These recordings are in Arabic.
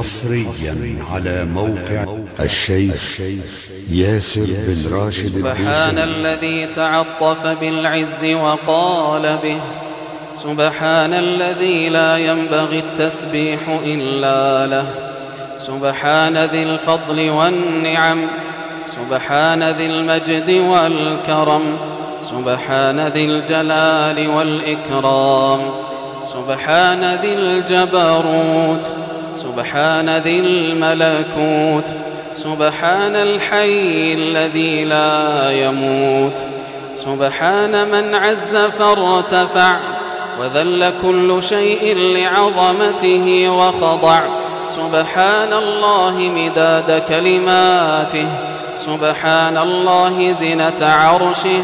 حصريا على موقع الشيخ ياسر بن راشد سبحان الذي تعطف بالعز وقال به. سبحان الذي لا ينبغي التسبيح إلا له. سبحان ذي الفضل والنعم. سبحان ذي المجد والكرم. سبحان ذي الجلال والإكرام. سبحان ذي الجبروت. سبحان ذي الملكوت سبحان الحي الذي لا يموت سبحان من عز فارتفع وذل كل شيء لعظمته وخضع سبحان الله مداد كلماته سبحان الله زنة عرشه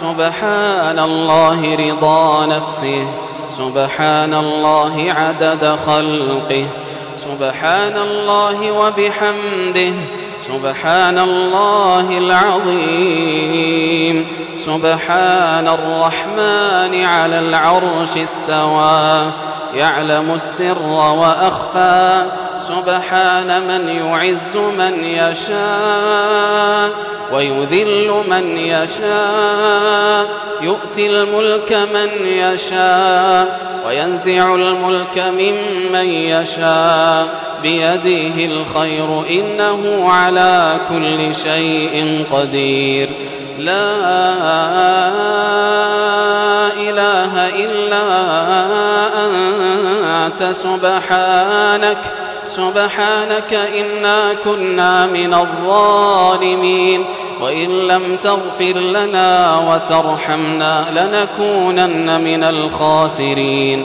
سبحان الله رضا نفسه سبحان الله عدد خلقه. سبحان الله وبحمده سبحان الله العظيم سبحان الرحمن على العرش استوى يعلم السر وأخفى سبحان من يعز من يشاء ويذل من يشاء يؤتي الملك من يشاء وينزع الملك ممن يشاء بيده الخير إنه على كل شيء قدير لا إله إلا أنت سبحانك سبحانك إنا كنا من الظالمين وإن لم تغفر لنا وترحمنا لنكونن من الخاسرين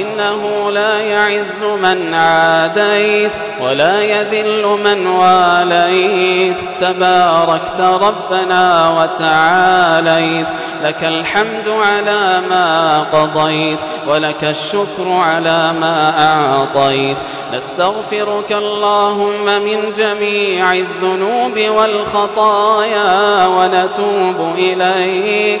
إنه لا يعز من عاديت ولا يذل من واليت. تباركت ربنا وتعاليت. لك الحمد على ما قضيت ولك الشكر على ما أعطيت. نستغفرك اللهم من جميع الذنوب والخطايا ونتوب إليك.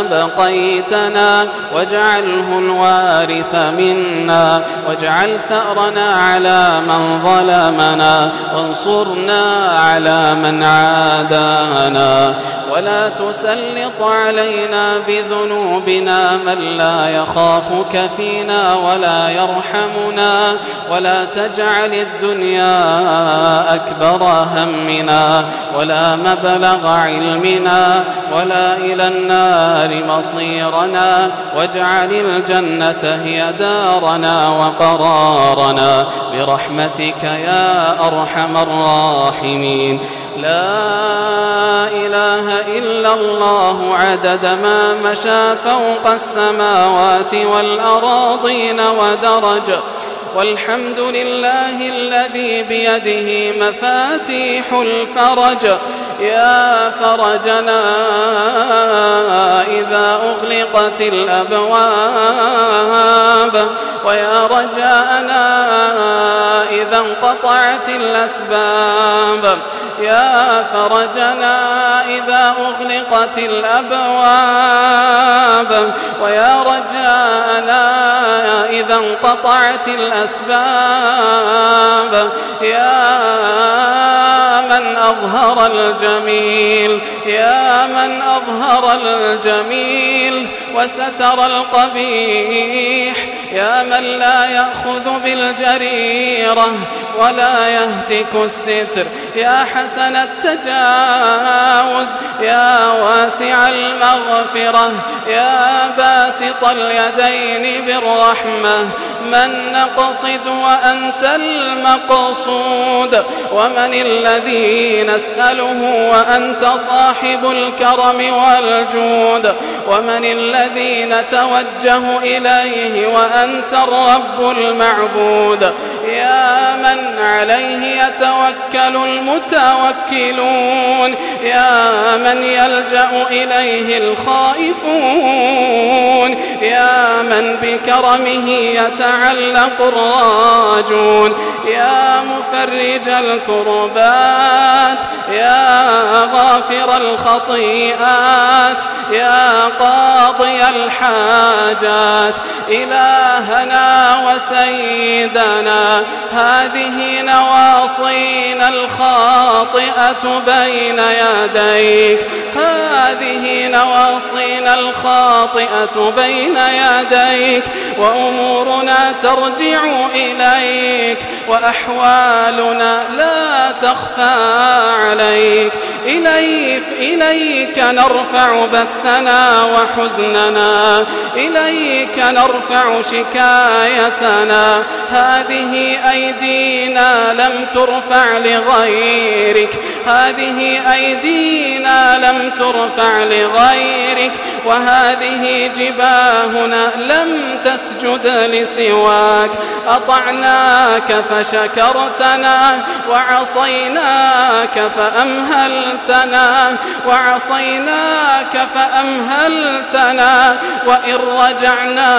أبقيتنا واجعله الوارث منا واجعل ثأرنا على من ظلمنا وانصرنا على من عادانا. ولا تسلط علينا بذنوبنا من لا يخافك فينا ولا يرحمنا ولا تجعل الدنيا أكبر همنا ولا مبلغ علمنا ولا إلى النار مصيرنا واجعل الجنة هي دارنا وقرارنا. برحمتك يا أرحم الراحمين. لا إله إلا الله عدد ما مشى فوق السماوات والأراضين ودرج. والحمد لله الذي بيده مفاتيح الفرج. يا فرجنا إذا أغلقت الأبواب ويا رجاءنا إذا انقطعت الأسباب. يا فرجنا أغلقت الأبواب. ويا رجاءنا إذا انقطعت الأسباب يا من أظهر الجميل يا من أظهر الجميل وستر القبيح. يا من لا يأخذ بالجريرة ولا يهتك الستر. يا حسن التجاوز يا واسع المغفرة. يا باسط اليدين بالرحمة من نقصد وأنت المقصود. ومن الذي نسأله وأنت صاحب الكرم والجود. ومن الذي نتوجه إليه وأنت الرب المعبود. يا من عليه يتوكل المتوكلون. يا من يلجأ إليه الخائفون. يا من بكرمه يتعلق الراجون. يا مفرج الكربات. يا غافر الخطيئات. يا قاضي الحاجات. إلهنا وسيدنا هذه نواصينا الخاطئة بين يديك. هذه نواصينا الخاطئة بين يديك وأمورنا ترجع إليك وأحوالنا لا تخفى عليك. إليك, إليك نرفع بثنا وحزننا. إليك نرفع شكايتنا. هذه أيدينا لم ترفع لغيرك. هذه أيدينا لم ترفع لغيرك وهذه جباهنا لم تسجد لسواك. أطعناك فشكرتنا وعصيناك فأمهلتنا وعصيناك فأمهلتنا وإن رجعنا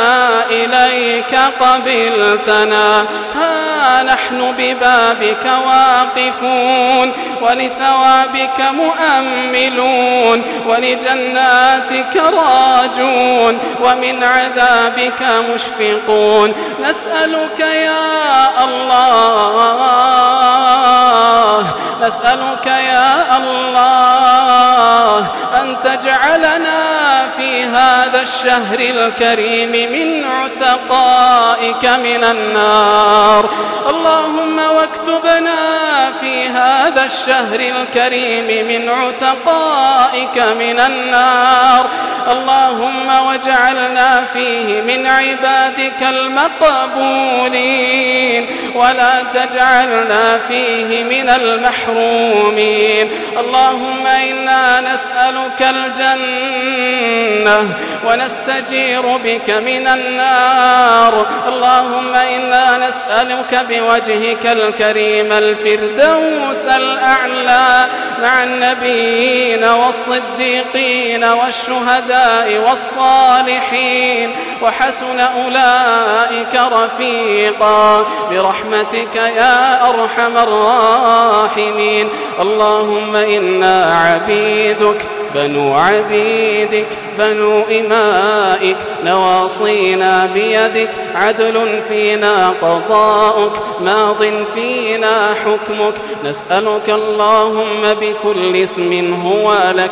إليك قبلتنا. ها نحن ببابك واقفون ولثوابك مؤملون ولجناتك راجون ومن عذابك مشفقون. نسألك يا الله نسألك يا الله أن تجعلنا في هذا الشهر الكريم من عتقائك من النار. اللهم واكتبنا في هذا الشهر الكريم من عتقائك من النار. اللهم واجعلنا فيه من عبادك المقبولين. ولا تجعلنا فيه من المحرومين. اللهم إنا نسألك الجنة ونستجير بك من النار. اللهم إنا نسألك بوجهك الكريم الفردوس الأعلى مع النبيين والصديقين والشهداء والصالحين وحسن أولئك رفيقا برحمتك يا أرحم الراحمين اللهم إنا عبيدك بنو عبيدك بنو إمائك نواصينا بيدك عدل فينا قضاؤك ماض فينا حكمك نسألك اللهم بكل اسم هو لك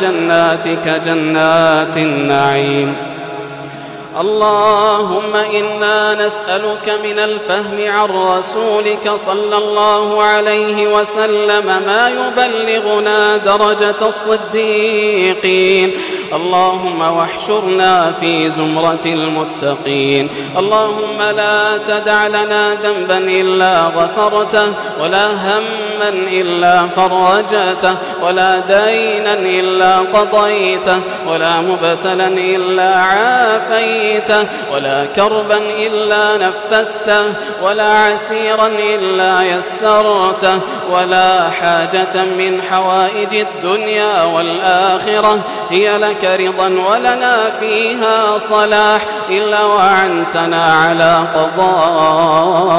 جناتك جنات النعيم. اللهم إنا نسألك من الفهم عن رسولك صلى الله عليه وسلم ما يبلغنا درجة الصديقين. اللهم واحشرنا في زمرة المتقين. اللهم لا تدع لنا ذنبا إلا غفرته ولا هما إلا فرجته ولا دينا إلا قضيته ولا مبتلا إلا عافيته. ولا كربا إلا نفسته ولا عسيرا إلا يسرته ولا حاجة من حوائج الدنيا والآخرة. هي لك رضا ولنا فيها صلاح إلا وعنتنا على قضائها.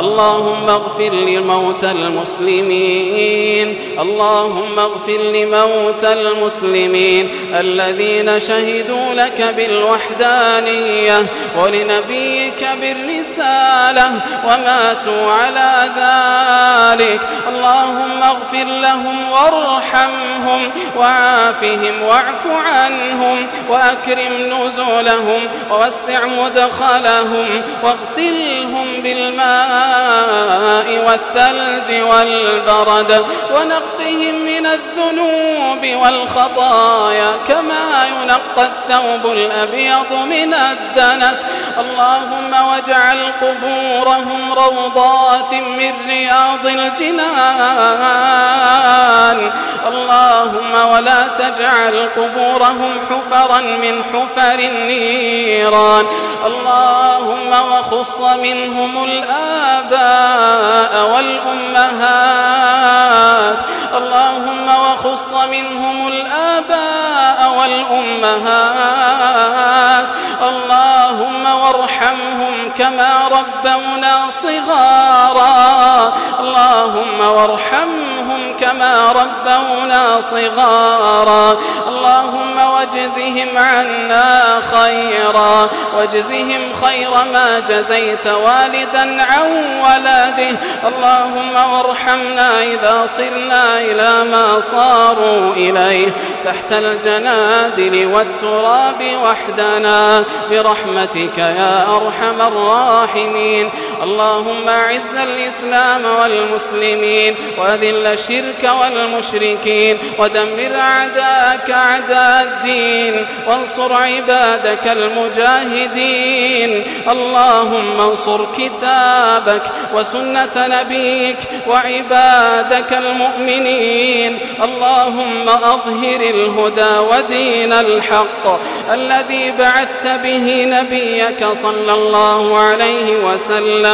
اللهم اغفر لموتى المسلمين اللهم اغفر لموتى المسلمين الذين شهدوا لك بالوحدانية ولنبيك بالرسالة وماتوا على ذلك. اللهم اغفر لهم وارحمهم وعافهم واعف عنهم وأكرم نزولهم ووسع مدخلهم واغسلهم بالماء والثلج والبرد ونقهم من الذنوب والخطايا كما ينقى الثوب الأبيض. من الدنس. اللهم واجعل قبورهم روضات من رياض الجنان. اللهم ولا تجعل قبورهم حفرا من حفر النيران. اللهم وخص منهم الآباء والأمهات. وخص منهم الآباء والأمهات. اللهم وارحمهم كما ربونا صغارا. اللهم وارحمهم كما ربونا صغارا. اللهم واجزهم عنا خيرا. واجزهم خير ما جزيت والدا عن ولده اللهم وارحمنا إذا صرنا إلى ما صاروا إليه. تحت الجنادل والتراب وحدنا. برحمتك يا أرحم الراحمين. اللهم أعز الإسلام والمسلمين وأذل الشرك والمشركين ودمر أعداءك أعداء الدين وانصر عبادك المجاهدين اللهم انصر كتابك وسنة نبيك وعبادك المؤمنين اللهم أظهر الهدى ودين الحق الذي بعثت به نبيك صلى الله عليه وسلم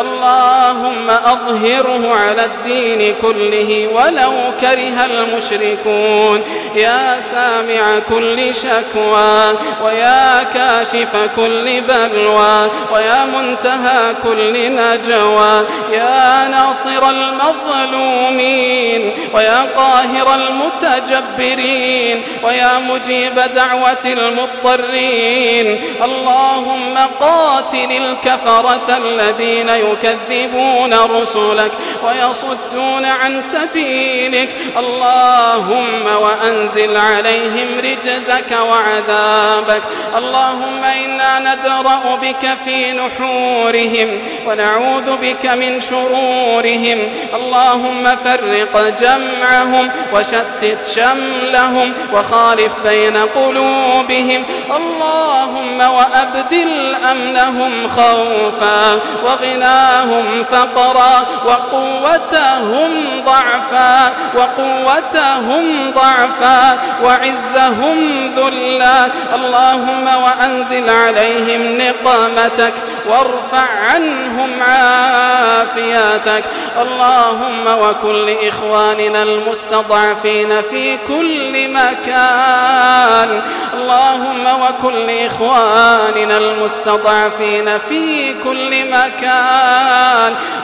اللهم أظهره على الدين كله ولو كره المشركون. يا سامع كل شكوى ويا كاشف كل بلوى ويا منتهى كل نجوى. يا ناصر المظلومين ويا قاهر المتجبرين ويا مجيب دعوة المضطرين. اللهم قاتل الكفرة الذين يكذبون رسلك ويصدون عن سبيلك. اللهم وأنزل عليهم رجزك وعذابك. اللهم إنا ندرأ بك في نحورهم ونعوذ بك من شرورهم. اللهم فرق جمعهم وشتت شملهم وخالف بين قلوبهم. اللهم وأبدل أمنهم خوفا وغناهم فقرا وقوتهم ضعفا وقوتهم ضعفا وعزهم ذلا اللهم وأنزل عليهم نقمتك وارفع عنهم عافيتك اللهم وكل إخواننا المستضعفين في كل مكان اللهم وكل إخواننا المستضعفين في كل مكان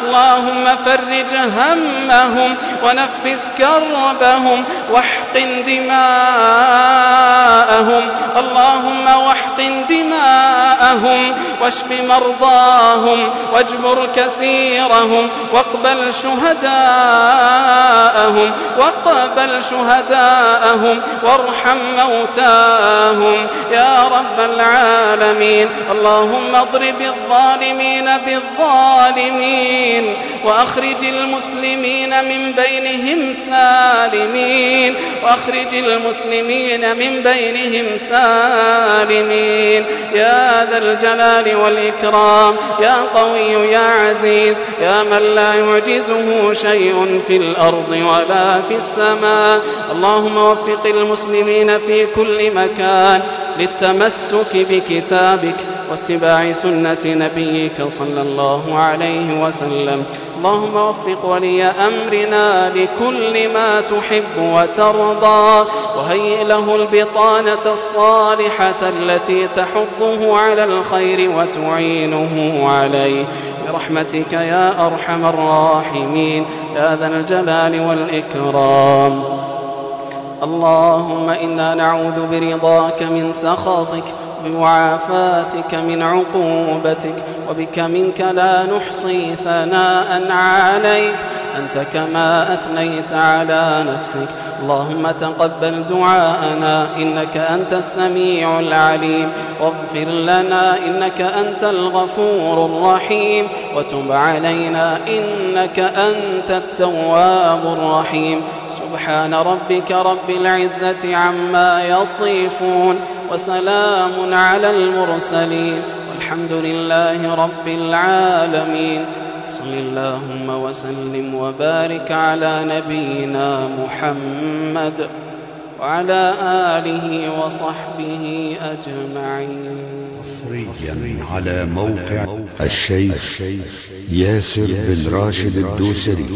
اللهم فرج همهم ونفس كربهم واحقن دماءهم. اللهم واحقن دماءهم واشف مرضاهم واجبر كسيرهم واقبل شهداءهم واقبل شهداءهم وارحم موتاهم. يا رب العالمين اللهم اضرب الظالمين بالظالمين وأخرج المسلمين من بينهم سالمين وأخرج المسلمين من بينهم سالمين. يا ذا الجلال والإكرام يا قوي يا عزيز يا من لا يعجزه شيء في الأرض ولا في السماء. اللهم وفق المسلمين في كل مكان للتمسك بكتابك واتباع سنة نبيك صلى الله عليه وسلم. اللهم وفق ولي أمرنا لكل ما تحب وترضى وهيئ له البطانة الصالحة التي تحضه على الخير وتعينه عليه. برحمتك يا أرحم الراحمين يا ذا الجلال والإكرام. اللهم إنا نعوذ برضاك من سخطك بمعافاتك من عقوبتك وبك منك لا نحصي ثناء عليك. أنت كما أثنيت على نفسك. اللهم تقبل دعاءنا إنك أنت السميع العليم. واغفر لنا إنك أنت الغفور الرحيم. وتب علينا إنك أنت التواب الرحيم. سبحان ربك رب العزة عما يصفون. وسلام على المرسلين. والحمد لله رب العالمين. صل اللهم وسلم وبارك على نبينا محمد وعلى آله وصحبه أجمعين. حصريا على موقع الشيخ ياسر بن راشد الدوسري.